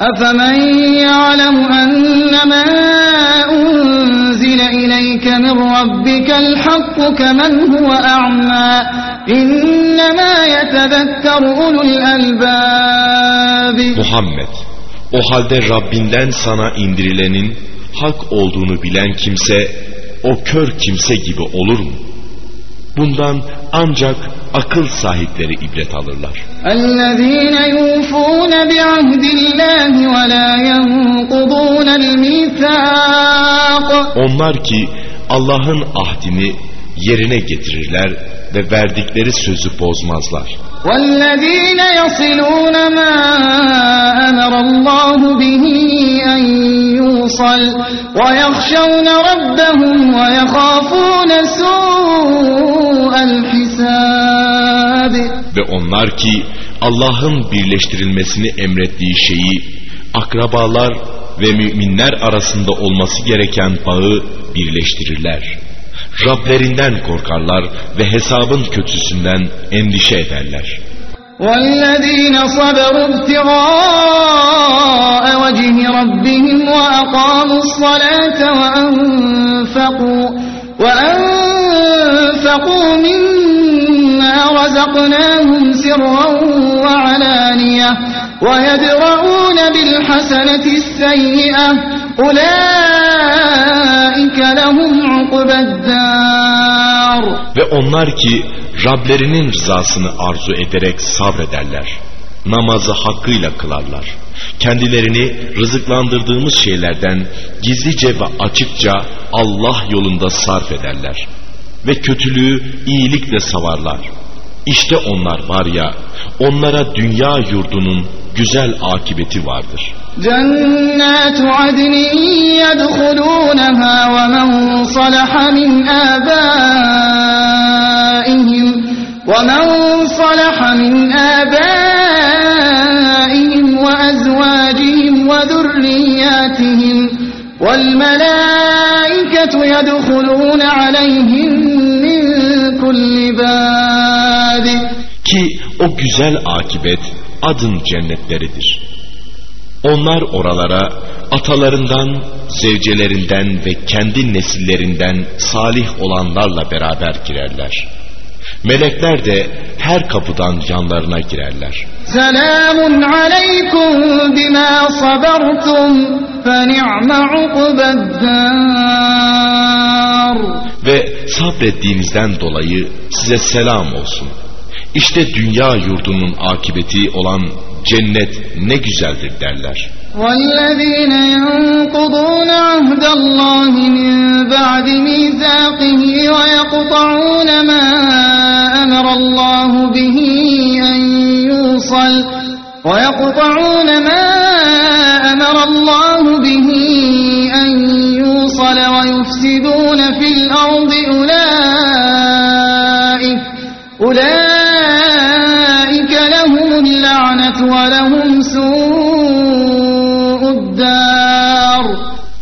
أفمن يعلم أنما أنزل إليك من ربك الحق كمن هو أعمى إنما يتذكر أولو الألباب Muhammed, o halde Rabbinden sana indirilenin hak olduğunu bilen kimse, o kör kimse gibi olur mu? Bundan ancak akıl sahipleri ibret alırlar. الذين يوفون بعهد الله ولا ينقضون الميثاق Onlar ki Allah'ın ahdini yerine getirirler ve verdikleri sözü bozmazlar. والذين يصلون ما أمر الله به أن يوصل ويخشون ربهم ويخافون سوء الحساب Ve onlar ki Allah'ın birleştirilmesini emrettiği şeyi akrabalar ve müminler arasında olması gereken bağı birleştirirler. Rablerinden korkarlar ve hesabın kötüsünden endişe ederler. والذين صبروا ابتغاء وجه ربهم وأقاموا الصلاة وأنفقوا وأنفقوا مما رزقناهم سرا وعلانية ويدرؤون بالحسنة السيئة ve onlar ki Rablerinin rızasını arzu ederek sabrederler. Namazı hakkıyla kılarlar. Kendilerini rızıklandırdığımız şeylerden gizlice ve açıkça Allah yolunda sarf ederler. Ve kötülüğü iyilikle savarlar. İşte onlar var ya, onlara dünya yurdunun güzel akibeti vardır. جنات عدن يدخلونها ومن صلح من آبائهم ومن صلح من آبائهم وأزواجهم وذرياتهم والملائكة يدخلون عليهم من كل باب Ki o güzel akibet adın cennetleridir. Onlar oralara atalarından, zevcelerinden ve kendi nesillerinden salih olanlarla beraber girerler. Melekler de her kapıdan yanlarına girerler. Selamun aleykum bima sabertum fe ni'me Ve sabrettiğinizden dolayı size selam olsun.'' İşte dünya yurdunun akibeti olan cennet ne güzeldir derler. والذين ينقضون عهد الله من بعد ميثاقه ويقطعون ما أمر الله به أن يوصل ويقطعون ما أمر الله به أن يوصل ويفسدون في الأرض ولهم سوء الدار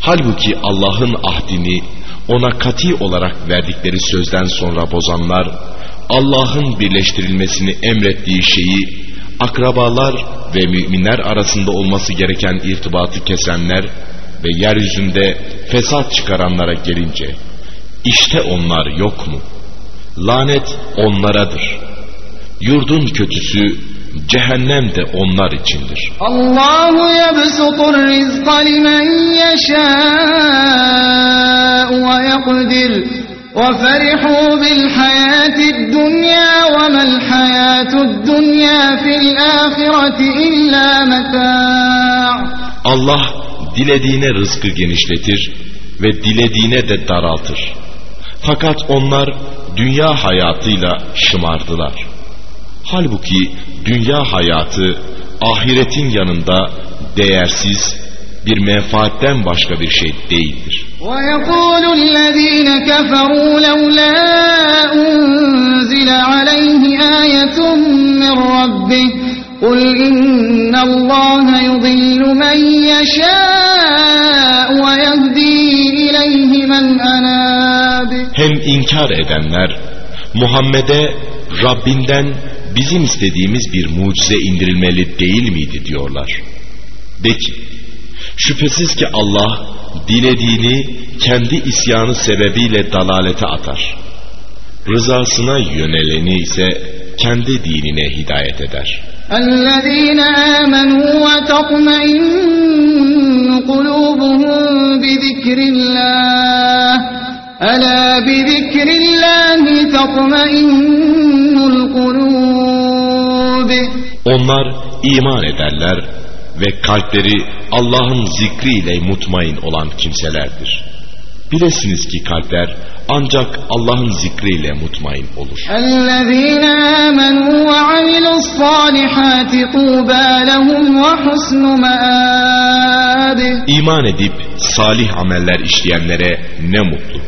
Halbuki Allah'ın ahdini ona kati olarak verdikleri sözden sonra bozanlar, Allah'ın birleştirilmesini emrettiği şeyi akrabalar ve müminler arasında olması gereken irtibatı kesenler ve yeryüzünde fesat çıkaranlara gelince, işte onlar yok mu? Lanet onlaradır. Yurdun kötüsü cehennem de onlar içindir. الله يبسط الرزق لمن يشاء ويقدر وفرحوا بالحياة الدنيا وما الحياة الدنيا في الآخرة إلا متاع Allah dilediğine rızkı genişletir ve dilediğine de daraltır. Fakat onlar dünya hayatıyla şımardılar. Halbuki dünya hayatı ahiretin yanında değersiz bir menfaatten başka bir şey değildir. ويقول الذين كفروا لولا أنزل عليه آية من ربه قل إن الله يضل من يشاء ويهدي إليه من أناب Hem inkar edenler Muhammed'e Rabbinden bizim istediğimiz bir mucize indirilmeli değil miydi diyorlar. De ki, şüphesiz ki Allah dilediğini kendi isyanı sebebiyle dalalete atar. Rızasına yöneleni ise kendi dinine hidayet eder. الذين آمنوا وتطمئن قلوبهم بذكر الله ألا بذكر الله تطمئن القلوب Onlar iman ederler ve kalpleri Allah'ın zikriyle mutmain olan kimselerdir. Bilesiniz ki kalpler ancak Allah'ın zikriyle mutmain olur. الذين آمنوا وعملوا الصالحات طوبى لهم وحسن مآب İman edip salih ameller işleyenlere ne mutlu.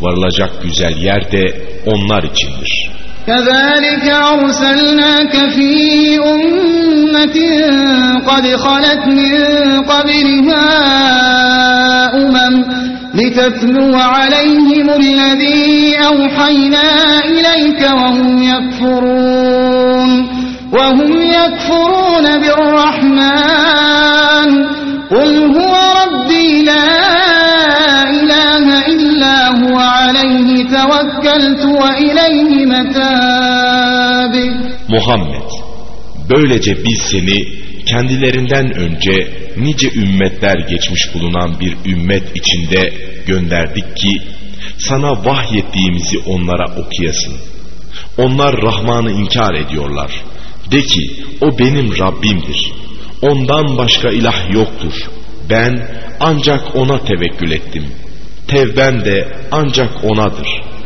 Varılacak güzel yer de onlar içindir. كذلك أرسلناك في أمة قد خلت من قبلها أمم لتتلو عليهم الذي أوحينا إليك وهم يكفرون وهم يكفرون بالرحمن قل هو توكلت وإليه متاب Muhammed, böylece biz seni kendilerinden önce nice ümmetler geçmiş bulunan bir ümmet içinde gönderdik ki sana vahyettiğimizi onlara okuyasın. Onlar Rahman'ı inkar ediyorlar. De ki o benim Rabbimdir. Ondan başka ilah yoktur. Ben ancak ona tevekkül ettim. Tevben de ancak onadır.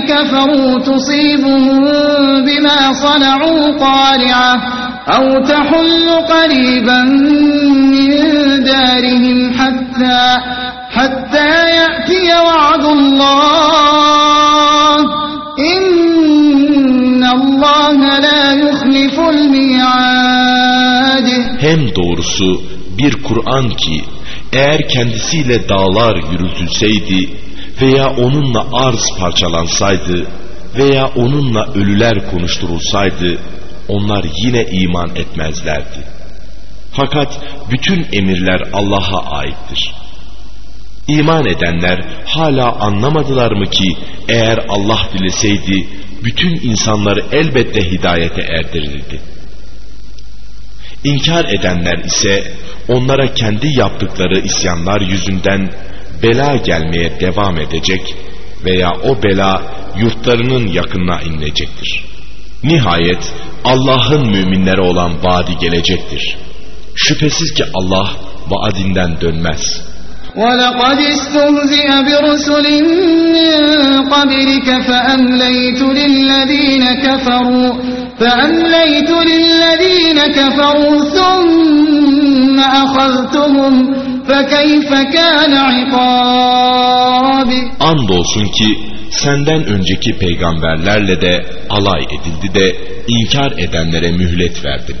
كفروا تصيبهم بما صنعوا قارعة أو تحل قريبا من دارهم حتى حتى يأتي وعد الله إن الله لا يخلف الميعاد Hem doğrusu bir Kur'an ki eğer kendisiyle dağlar yürütülseydi veya onunla arz parçalansaydı veya onunla ölüler konuşturulsaydı onlar yine iman etmezlerdi. Fakat bütün emirler Allah'a aittir. İman edenler hala anlamadılar mı ki eğer Allah dileseydi bütün insanları elbette hidayete erdirirdi. İnkar edenler ise onlara kendi yaptıkları isyanlar yüzünden bela gelmeye devam edecek veya o bela yurtlarının yakınına inecektir. Nihayet Allah'ın müminlere olan vaadi gelecektir. Şüphesiz ki Allah vaadinden dönmez. ولقد استهزئ برسل من قبلك فأمليت للذين كفروا فأمليت للذين كفروا ثم أخذتهم فكيف كان عقاب Andolsun ki senden önceki peygamberlerle de alay edildi de inkar edenlere mühlet verdim.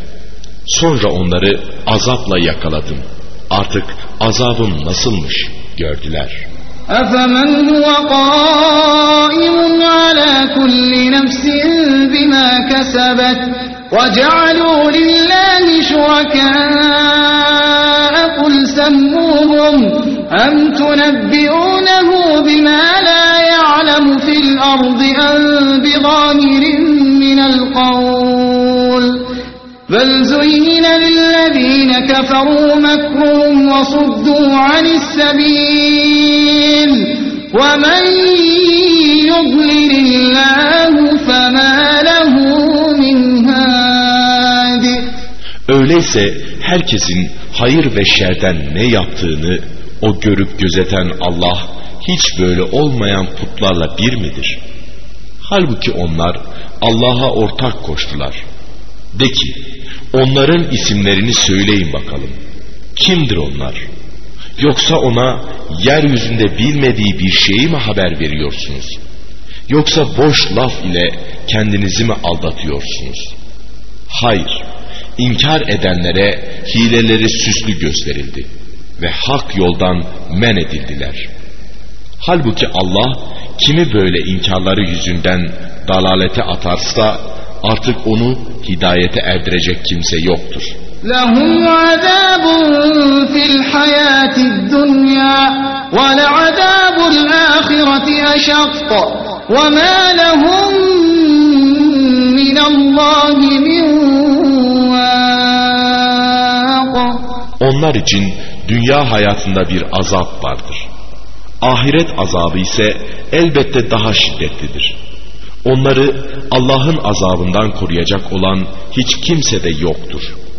Sonra onları azapla yakaladım. Artık azabım nasılmış gördüler. أفمن هو قائم على كل نفس بما كسبت وجعلوا لله شركاء قل سموهم أم تنبئونه بما لا يعلم في الأرض أم بظاهر من القول؟ بل زين للذين كفروا مكرهم وصدوا عن السبيل. ومن يضلل الله Öyleyse herkesin hayır ve şerden ne yaptığını o görüp gözeten Allah hiç böyle olmayan putlarla bir midir? Halbuki onlar Allah'a ortak koştular. De ki onların isimlerini söyleyin bakalım. Kimdir onlar? Yoksa ona yeryüzünde bilmediği bir şeyi mi haber veriyorsunuz? Yoksa boş laf ile kendinizi mi aldatıyorsunuz? Hayır, inkar edenlere hileleri süslü gösterildi ve hak yoldan men edildiler. Halbuki Allah kimi böyle inkarları yüzünden dalalete atarsa artık onu hidayete erdirecek kimse yoktur. لهم عذاب في الحياة الدنيا ولعذاب الآخرة أشق وما لهم من الله من Onlar için dünya hayatında bir azap vardır. Ahiret azabı ise elbette daha şiddetlidir. Onları Allah'ın azabından koruyacak olan hiç kimse de yoktur.''